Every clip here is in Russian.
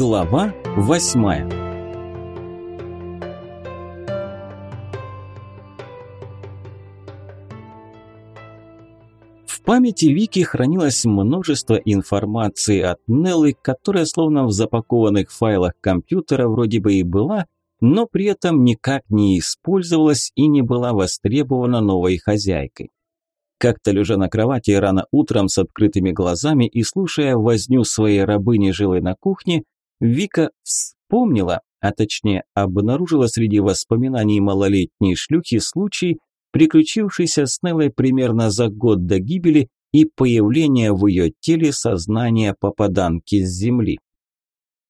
Глава восьмая В памяти Вики хранилось множество информации от Неллы, которая словно в запакованных файлах компьютера вроде бы и была, но при этом никак не использовалась и не была востребована новой хозяйкой. Как-то лежа на кровати рано утром с открытыми глазами и слушая возню своей рабыни жилой на кухне, Вика вспомнила, а точнее обнаружила среди воспоминаний малолетней шлюхи случай, приключившийся с Неллой примерно за год до гибели и появления в ее теле сознания попаданки с земли.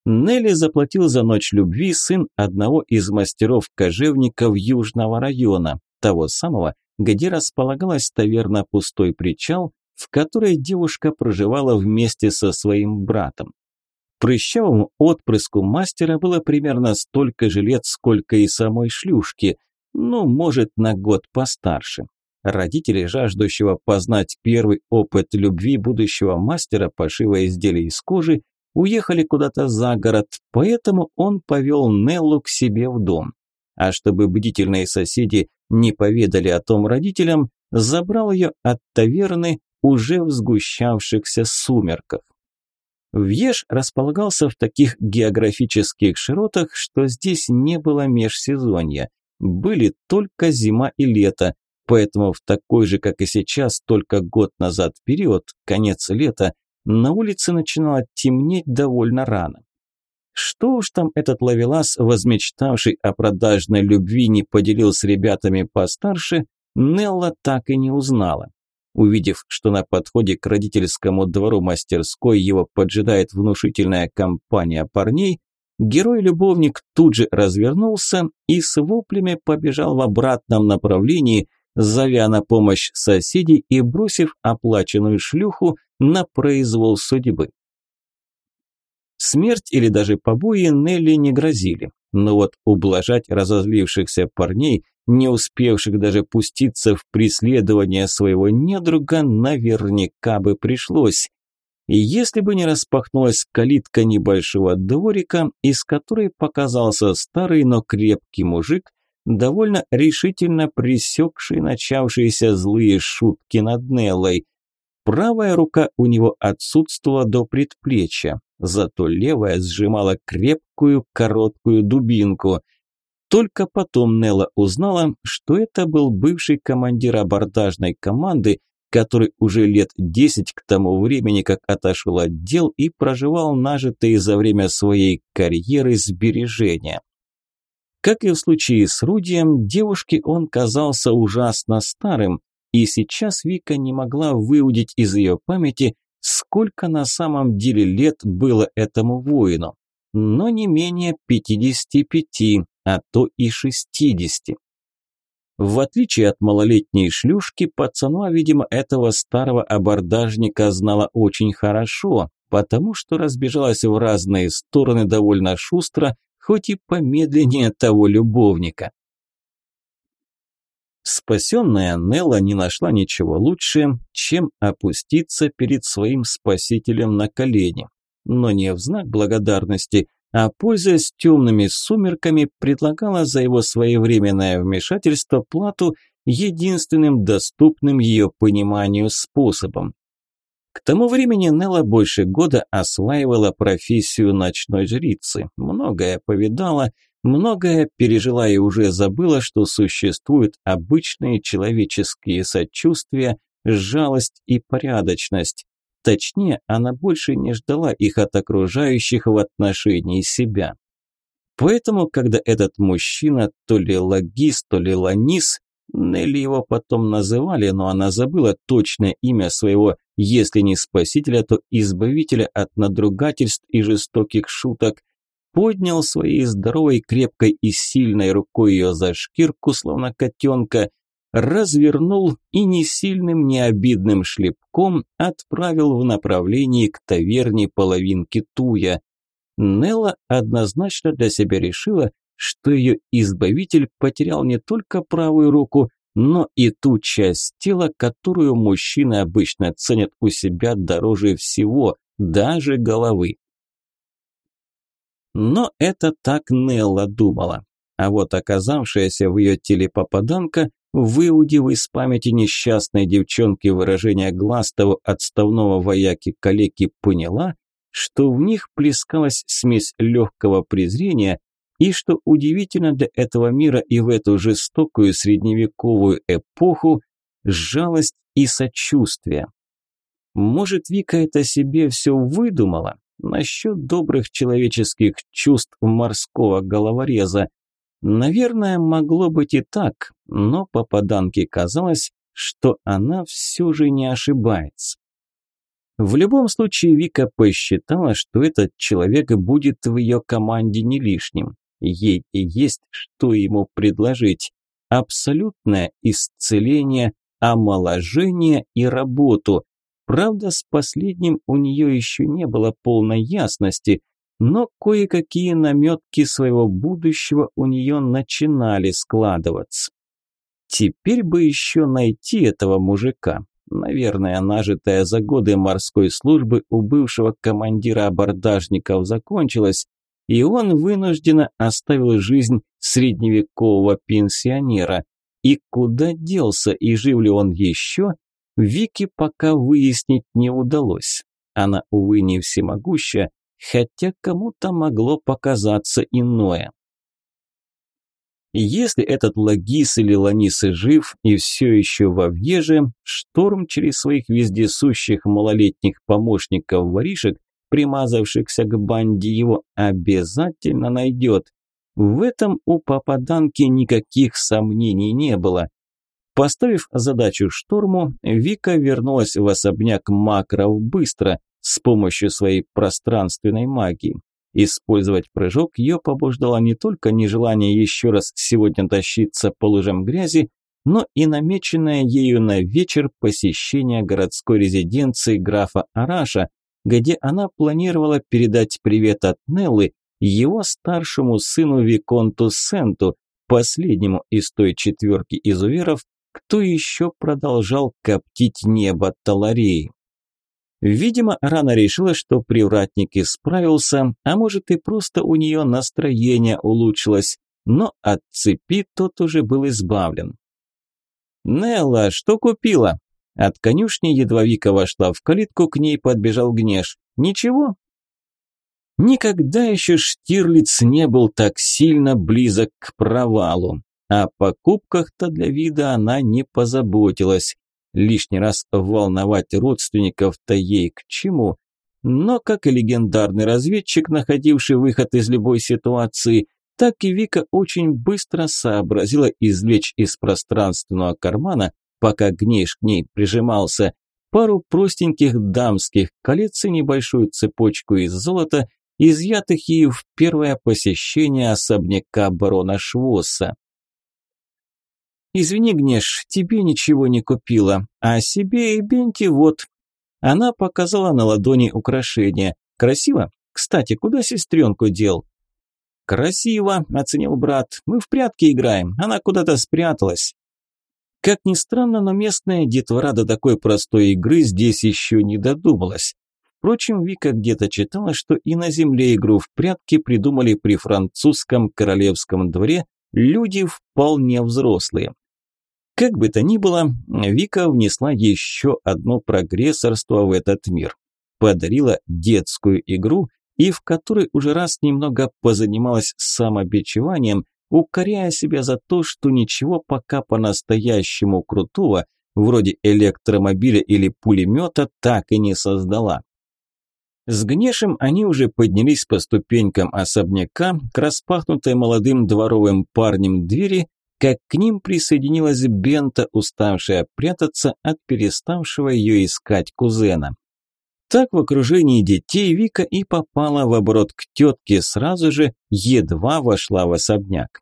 Нелли заплатил за ночь любви сын одного из мастеров-кожевников Южного района, того самого, где располагалась таверна «Пустой причал», в которой девушка проживала вместе со своим братом. Прыщавому отпрыску мастера было примерно столько же лет, сколько и самой шлюшки, ну, может, на год постарше. Родители, жаждущего познать первый опыт любви будущего мастера пошива изделий из кожи, уехали куда-то за город, поэтому он повел Неллу к себе в дом. А чтобы бдительные соседи не поведали о том родителям, забрал ее от таверны уже в сгущавшихся сумерках. Вьеж располагался в таких географических широтах, что здесь не было межсезонья. Были только зима и лето, поэтому в такой же, как и сейчас, только год назад период, конец лета, на улице начинало темнеть довольно рано. Что уж там этот ловелас, возмечтавший о продажной любви, не поделил с ребятами постарше, Нелла так и не узнала. Увидев, что на подходе к родительскому двору мастерской его поджидает внушительная компания парней, герой-любовник тут же развернулся и с воплями побежал в обратном направлении, зовя на помощь соседей и бросив оплаченную шлюху на произвол судьбы. Смерть или даже побои Нелли не грозили, но вот ублажать разозлившихся парней, не успевших даже пуститься в преследование своего недруга, наверняка бы пришлось. И если бы не распахнулась калитка небольшого дворика, из которой показался старый, но крепкий мужик, довольно решительно пресекший начавшиеся злые шутки над Неллой. Правая рука у него отсутствовала до предплечья, зато левая сжимала крепкую короткую дубинку. Только потом Нелла узнала, что это был бывший командир абордажной команды, который уже лет десять к тому времени, как отошел от дел и проживал нажитые за время своей карьеры сбережения. Как и в случае с Рудием, девушке он казался ужасно старым, и сейчас Вика не могла выудить из ее памяти, сколько на самом деле лет было этому воину, но не менее 55, а то и 60. В отличие от малолетней шлюшки, пацана, видимо, этого старого абордажника знала очень хорошо, потому что разбежалась в разные стороны довольно шустро, хоть и помедленнее того любовника. Спасенная Нелла не нашла ничего лучше, чем опуститься перед своим спасителем на колени. Но не в знак благодарности, а пользуясь темными сумерками, предлагала за его своевременное вмешательство плату единственным доступным ее пониманию способом. К тому времени Нелла больше года осваивала профессию ночной жрицы, многое повидала – Многое пережила и уже забыла, что существуют обычные человеческие сочувствия, жалость и порядочность. Точнее, она больше не ждала их от окружающих в отношении себя. Поэтому, когда этот мужчина, то ли логист, то ли ланис, Нелли его потом называли, но она забыла точное имя своего, если не спасителя, то избавителя от надругательств и жестоких шуток, поднял своей здоровой, крепкой и сильной рукой ее за шкирку, словно котенка, развернул и не сильным, не обидным шлепком отправил в направлении к таверне половинки Туя. Нелла однозначно для себя решила, что ее избавитель потерял не только правую руку, но и ту часть тела, которую мужчины обычно ценят у себя дороже всего, даже головы. Но это так Нелла думала. А вот оказавшаяся в ее теле попаданка, выудив из памяти несчастной девчонки выражение глаз того отставного вояки-калеки, поняла, что в них плескалась смесь легкого презрения и, что удивительно для этого мира и в эту жестокую средневековую эпоху, жалость и сочувствие. Может, Вика это себе все выдумала? Насчет добрых человеческих чувств морского головореза. Наверное, могло быть и так, но попаданке казалось, что она все же не ошибается. В любом случае Вика посчитала, что этот человек будет в ее команде не лишним. Ей и есть, что ему предложить. Абсолютное исцеление, омоложение и работу. Правда, с последним у нее еще не было полной ясности, но кое-какие наметки своего будущего у нее начинали складываться. Теперь бы еще найти этого мужика. Наверное, нажитая за годы морской службы у бывшего командира абордажников закончилась, и он вынужденно оставил жизнь средневекового пенсионера. И куда делся и жив ли он еще, Вики пока выяснить не удалось. Она, увы, не всемогуща, хотя кому-то могло показаться иное. Если этот Лагис или Ланис жив и все еще во въеже, Шторм через своих вездесущих малолетних помощников-воришек, примазавшихся к банде его, обязательно найдет. В этом у попаданки никаких сомнений не было. Поставив задачу штурму, Вика вернулась в особняк Макров быстро, с помощью своей пространственной магии. Использовать прыжок ее побуждало не только нежелание еще раз сегодня тащиться по лужам грязи, но и намеченное ею на вечер посещение городской резиденции графа Араша, где она планировала передать привет от Неллы его старшему сыну Виконту Сенту, последнему из той четверки изуверов, кто еще продолжал коптить небо Таларии. Видимо, Рана решила, что привратник исправился, а может и просто у нее настроение улучшилось, но от цепи тот уже был избавлен. «Нелла, что купила?» От конюшни едва Вика вошла в калитку, к ней подбежал Гнеш. «Ничего?» Никогда еще Штирлиц не был так сильно близок к провалу. О покупках-то для вида она не позаботилась. Лишний раз волновать родственников-то ей к чему? Но как и легендарный разведчик, находивший выход из любой ситуации, так и Вика очень быстро сообразила извлечь из пространственного кармана, пока Гнейш к ней прижимался, пару простеньких дамских колец и небольшую цепочку из золота, изъятых ею в первое посещение особняка барона Швосса. «Извини, Гнеш, тебе ничего не купила, а себе и Бенти вот». Она показала на ладони украшение. «Красиво? Кстати, куда сестренку дел?» «Красиво», – оценил брат. «Мы в прятки играем, она куда-то спряталась». Как ни странно, но местная детвора до такой простой игры здесь еще не додумалась. Впрочем, Вика где-то читала, что и на земле игру в прятки придумали при французском королевском дворе люди вполне взрослые. Как бы то ни было, Вика внесла еще одно прогрессорство в этот мир. Подарила детскую игру, и в которой уже раз немного позанималась самобичеванием, укоряя себя за то, что ничего пока по-настоящему крутого, вроде электромобиля или пулемета, так и не создала. С Гнешем они уже поднялись по ступенькам особняка к распахнутой молодым дворовым парнем двери как к ним присоединилась Бента, уставшая прятаться от переставшего ее искать кузена. Так в окружении детей Вика и попала в оборот к тетке сразу же, едва вошла в особняк.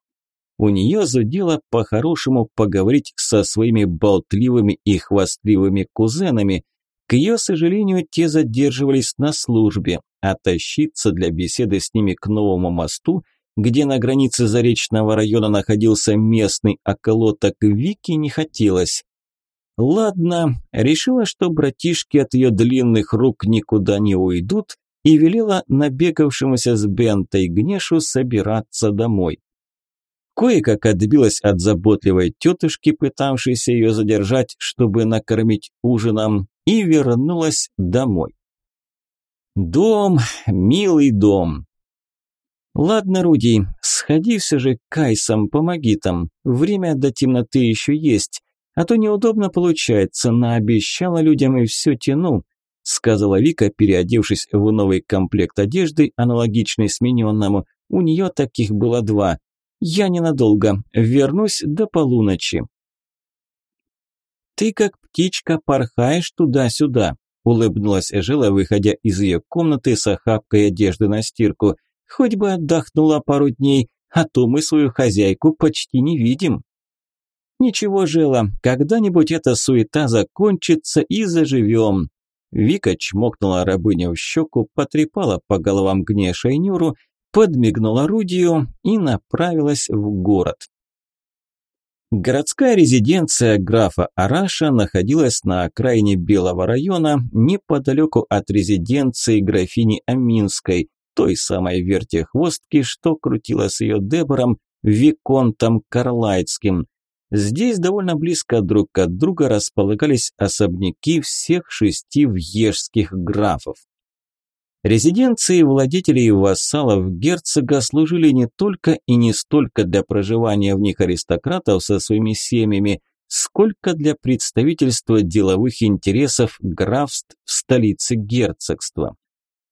У нее зудело по-хорошему поговорить со своими болтливыми и хвастливыми кузенами. К ее сожалению, те задерживались на службе, а тащиться для беседы с ними к новому мосту – где на границе Заречного района находился местный околоток, Вики не хотелось. Ладно, решила, что братишки от ее длинных рук никуда не уйдут, и велела набегавшемуся с Бентой Гнешу собираться домой. Кое-как отбилась от заботливой тетушки, пытавшейся ее задержать, чтобы накормить ужином, и вернулась домой. Дом, милый дом. Ладно, Руди, сходи все же к Кайсам, помоги там. Время до темноты еще есть, а то неудобно получается, наобещала людям и все тяну, сказала Вика, переодевшись в новый комплект одежды, аналогичный смененному. У нее таких было два. Я ненадолго, вернусь до полуночи. Ты как птичка порхаешь туда-сюда, улыбнулась Эжела, выходя из ее комнаты с охапкой одежды на стирку. Хоть бы отдохнула пару дней, а то мы свою хозяйку почти не видим. Ничего, Жела, когда-нибудь эта суета закончится и заживем. Вика чмокнула рабыню в щеку, потрепала по головам Гнеша и Нюру подмигнула Рудию и направилась в город. Городская резиденция графа Араша находилась на окраине Белого района, неподалеку от резиденции графини Аминской, той самой вертихвостки, что крутила с ее Дебором, Виконтом Карлайтским. Здесь довольно близко друг от друга располагались особняки всех шести вьежских графов. Резиденции владетелей и вассалов герцога служили не только и не столько для проживания в них аристократов со своими семьями, сколько для представительства деловых интересов графств в столице герцогства.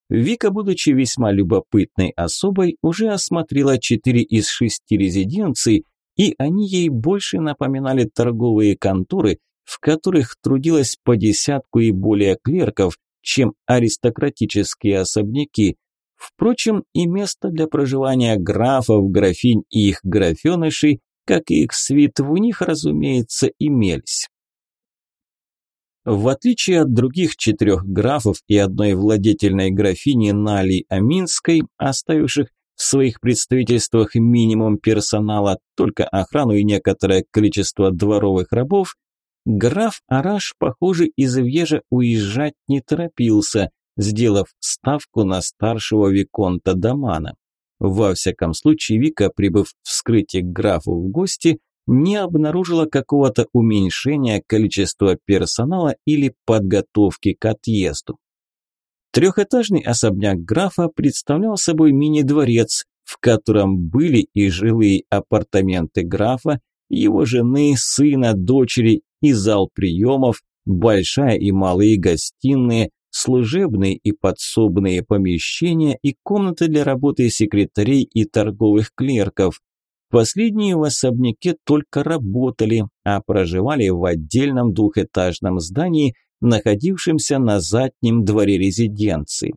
Вика, будучи весьма любопытной особой, уже осмотрела четыре из шести резиденций, и они ей больше напоминали торговые конторы, в которых трудилось по десятку и более клерков, чем аристократические особняки. Впрочем, и место для проживания графов, графинь и их графенышей, как и их свит, в них, разумеется, имелись. В отличие от других четырех графов и одной владетельной графини Нали Аминской, оставивших в своих представительствах минимум персонала, только охрану и некоторое количество дворовых рабов, Граф Араш, похоже, из Вьежа уезжать не торопился, сделав ставку на старшего Виконта Дамана. Во всяком случае, Вика, прибыв вскрытие к графу в гости, не обнаружила какого-то уменьшения количества персонала или подготовки к отъезду. Трехэтажный особняк графа представлял собой мини-дворец, в котором были и жилые апартаменты графа, его жены, сына, дочери и зал приемов, большая и малые гостиные, служебные и подсобные помещения и комнаты для работы секретарей и торговых клерков. Последние в особняке только работали, а проживали в отдельном двухэтажном здании, находившемся на заднем дворе резиденции.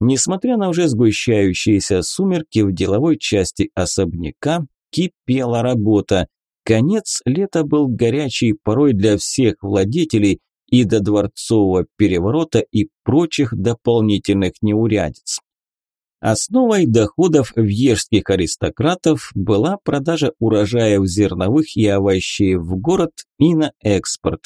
Несмотря на уже сгущающиеся сумерки, в деловой части особняка кипела работа. Конец лета был горячий порой для всех владетелей и до дворцового переворота и прочих дополнительных неурядиц. Основой доходов вьежских аристократов была продажа урожаев зерновых и овощей в город и на экспорт.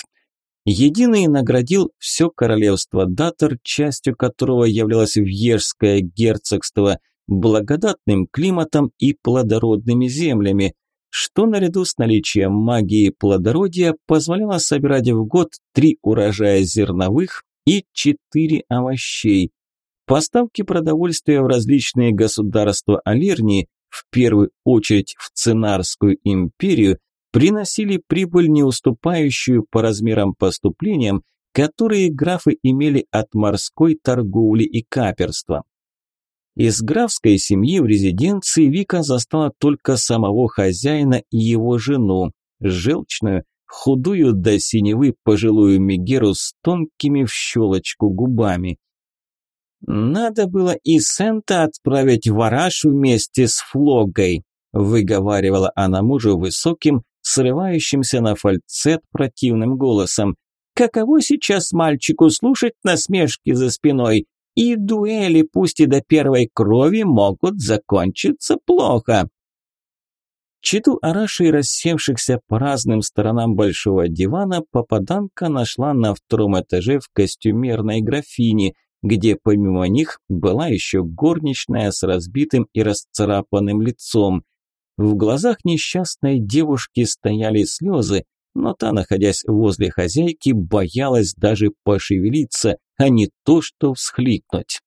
Единый наградил все королевство Датор, частью которого являлось Вьежское герцогство, благодатным климатом и плодородными землями, что наряду с наличием магии плодородия позволяло собирать в год три урожая зерновых и четыре овощей. Поставки продовольствия в различные государства Алирнии, в первую очередь в Цинарскую империю, приносили прибыль, не уступающую по размерам поступлениям, которые графы имели от морской торговли и каперства. Из графской семьи в резиденции Вика застала только самого хозяина и его жену, желчную, худую до синевы пожилую Мегеру с тонкими в щелочку губами. «Надо было и Сента отправить в Араш вместе с Флогой», выговаривала она мужу высоким, срывающимся на фальцет противным голосом. «Каково сейчас мальчику слушать насмешки за спиной? И дуэли, пусть и до первой крови, могут закончиться плохо. Читу Араши, рассевшихся по разным сторонам большого дивана, попаданка нашла на втором этаже в костюмерной графине, где помимо них была еще горничная с разбитым и расцарапанным лицом. В глазах несчастной девушки стояли слезы, но та, находясь возле хозяйки, боялась даже пошевелиться, а не то что всхлипнуть.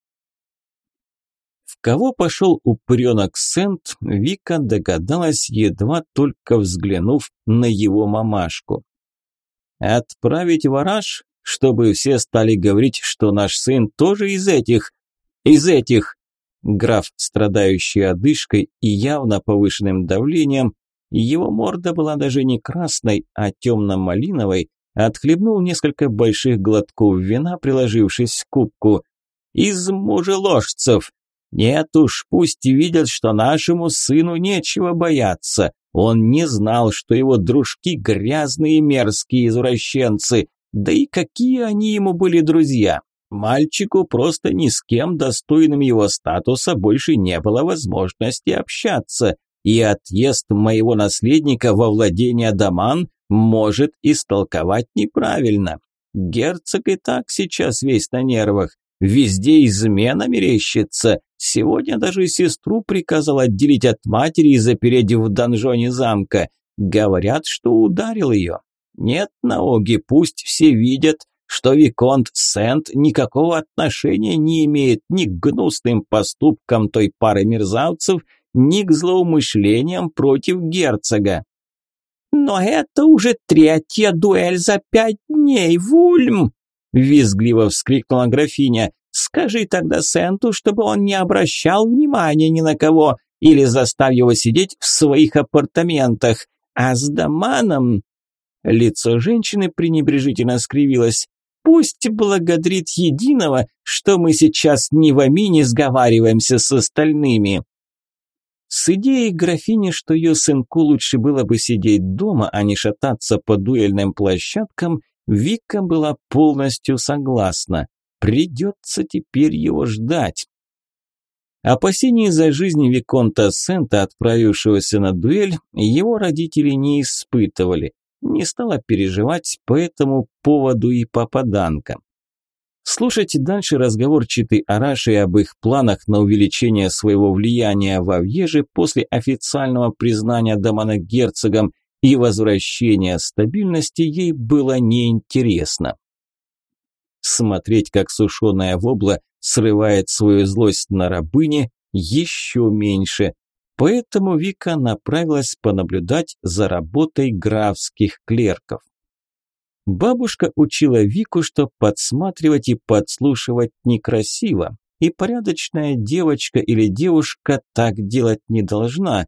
В кого пошел упренок Сент, Вика догадалась, едва только взглянув на его мамашку. «Отправить в чтобы все стали говорить, что наш сын тоже из этих... из этих...» Граф, страдающий одышкой и явно повышенным давлением, его морда была даже не красной, а темно-малиновой, отхлебнул несколько больших глотков вина, приложившись к кубку. «Из мужеложцев! Нет уж, пусть видят, что нашему сыну нечего бояться. Он не знал, что его дружки грязные мерзкие извращенцы. Да и какие они ему были друзья? Мальчику просто ни с кем достойным его статуса больше не было возможности общаться и отъезд моего наследника во владение Даман может истолковать неправильно. Герцог и так сейчас весь на нервах. Везде измена мерещится. Сегодня даже сестру приказал отделить от матери и запереть в донжоне замка. Говорят, что ударил ее. Нет, Наоги, пусть все видят, что Виконт Сент никакого отношения не имеет ни к гнусным поступкам той пары мерзавцев, ни к злоумышлениям против герцога. «Но это уже третья дуэль за пять дней, Вульм!» – визгливо вскрикнула графиня. «Скажи тогда Сенту, чтобы он не обращал внимания ни на кого или заставь его сидеть в своих апартаментах. А с Даманом...» Лицо женщины пренебрежительно скривилось. «Пусть благодарит единого, что мы сейчас не в Амине сговариваемся с остальными». С идеей графини, что ее сынку лучше было бы сидеть дома, а не шататься по дуэльным площадкам, Вика была полностью согласна. Придется теперь его ждать. Опасений за жизнь Виконта Сента, отправившегося на дуэль, его родители не испытывали. Не стала переживать по этому поводу и попаданка. Слушать дальше разговор Читы Араши об их планах на увеличение своего влияния в Авьеже после официального признания Дамана герцогом и возвращения стабильности ей было неинтересно. Смотреть, как сушеная вобла срывает свою злость на рабыне, еще меньше, поэтому Вика направилась понаблюдать за работой графских клерков. Бабушка учила Вику, что подсматривать и подслушивать некрасиво, и порядочная девочка или девушка так делать не должна.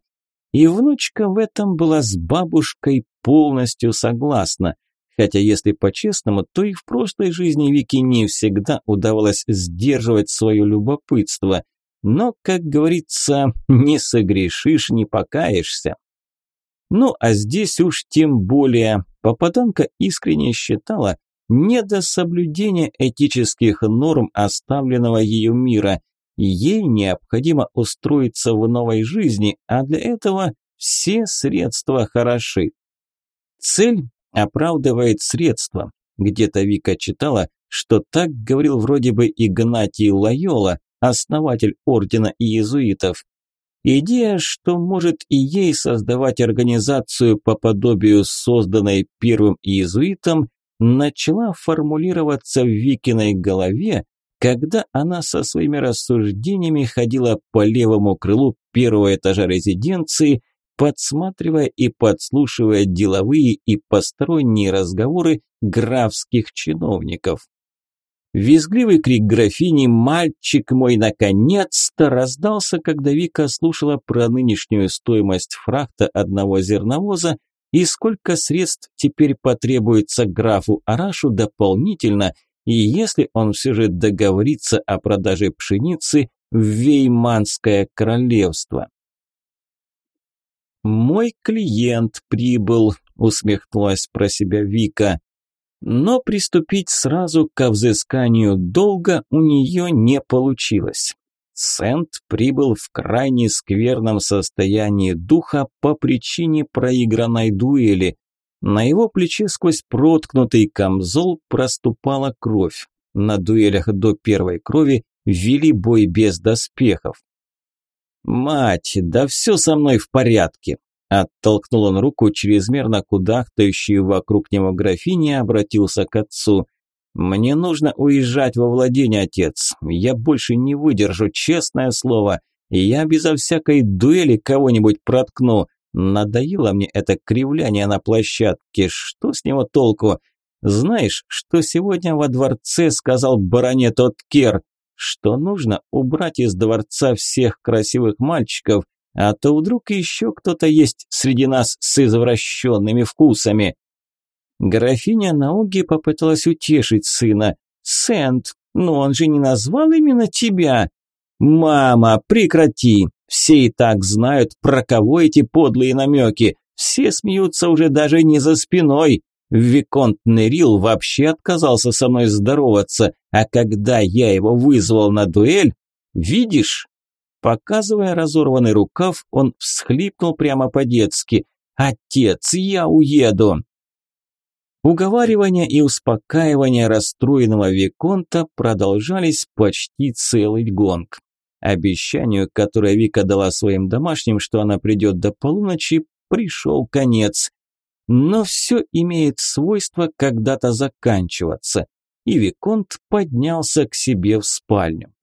И внучка в этом была с бабушкой полностью согласна. Хотя, если по-честному, то и в прошлой жизни Вики не всегда удавалось сдерживать свое любопытство. Но, как говорится, не согрешишь, не покаешься. Ну, а здесь уж тем более попаданка искренне считала не до соблюдения этических норм оставленного ее мира. Ей необходимо устроиться в новой жизни, а для этого все средства хороши. Цель оправдывает средства. Где-то Вика читала, что так говорил вроде бы Игнатий Лайола, основатель ордена иезуитов. Идея, что может и ей создавать организацию по подобию созданной первым иезуитом, начала формулироваться в Викиной голове, когда она со своими рассуждениями ходила по левому крылу первого этажа резиденции, подсматривая и подслушивая деловые и посторонние разговоры графских чиновников. Визгливый крик графини «Мальчик мой, наконец-то!» раздался, когда Вика слушала про нынешнюю стоимость фрахта одного зерновоза и сколько средств теперь потребуется графу Арашу дополнительно, и если он все же договорится о продаже пшеницы в Вейманское королевство. «Мой клиент прибыл», – усмехнулась про себя Вика. Но приступить сразу к взысканию долга у нее не получилось. Сент прибыл в крайне скверном состоянии духа по причине проигранной дуэли. На его плече сквозь проткнутый камзол проступала кровь. на дуэлях до первой крови вели бой без доспехов. «Мать, да все со мной в порядке!» Оттолкнул он руку чрезмерно кудахтающую вокруг него графини и обратился к отцу. «Мне нужно уезжать во владение, отец. Я больше не выдержу, честное слово. Я безо всякой дуэли кого-нибудь проткну. Надоело мне это кривляние на площадке. Что с него толку? Знаешь, что сегодня во дворце сказал баронет Откер? Что нужно убрать из дворца всех красивых мальчиков, а то вдруг еще кто-то есть среди нас с извращенными вкусами. Графиня Науги попыталась утешить сына. «Сент, но он же не назвал именно тебя!» «Мама, прекрати! Все и так знают, про кого эти подлые намеки. Все смеются уже даже не за спиной. Виконт Нерил вообще отказался со мной здороваться, а когда я его вызвал на дуэль, видишь?» Показывая разорванный рукав, он всхлипнул прямо по-детски. «Отец, я уеду!» Уговаривания и успокаивания расстроенного Виконта продолжались почти целый гонг. Обещанию, которое Вика дала своим домашним, что она придет до полуночи, пришел конец. Но все имеет свойство когда-то заканчиваться, и Виконт поднялся к себе в спальню.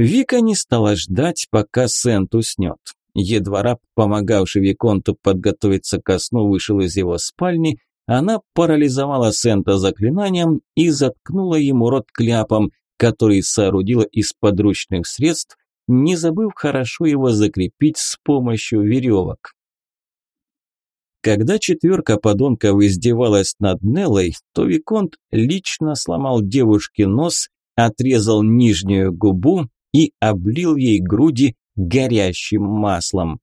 Вика не стала ждать, пока Сент уснет. Едва раб, помогавший Виконту подготовиться ко сну, вышел из его спальни, она парализовала Сента заклинанием и заткнула ему рот кляпом, который соорудила из подручных средств, не забыв хорошо его закрепить с помощью веревок. Когда четверка подонков издевалась над Неллой, то Виконт лично сломал девушке нос, отрезал нижнюю губу и облил ей груди горящим маслом.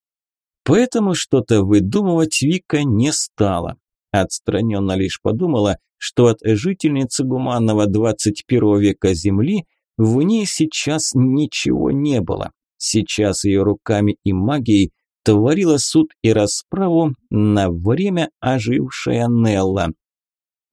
Поэтому что-то выдумывать Вика не стала. Отстраненно лишь подумала, что от жительницы гуманного 21 века Земли в ней сейчас ничего не было. Сейчас ее руками и магией творила суд и расправу на время ожившая Нелла.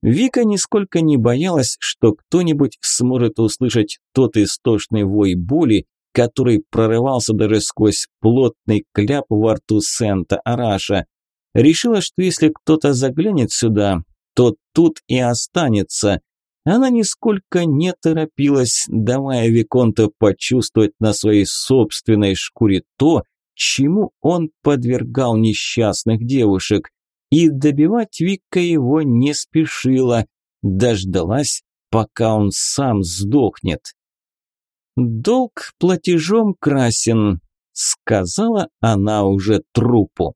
Вика нисколько не боялась, что кто-нибудь сможет услышать тот истошный вой боли, который прорывался даже сквозь плотный кляп во рту Сента Араша. Решила, что если кто-то заглянет сюда, то тут и останется. Она нисколько не торопилась, давая Виконту почувствовать на своей собственной шкуре то, чему он подвергал несчастных девушек. И добивать Вика его не спешила, дождалась, пока он сам сдохнет. «Долг платежом красен», – сказала она уже трупу.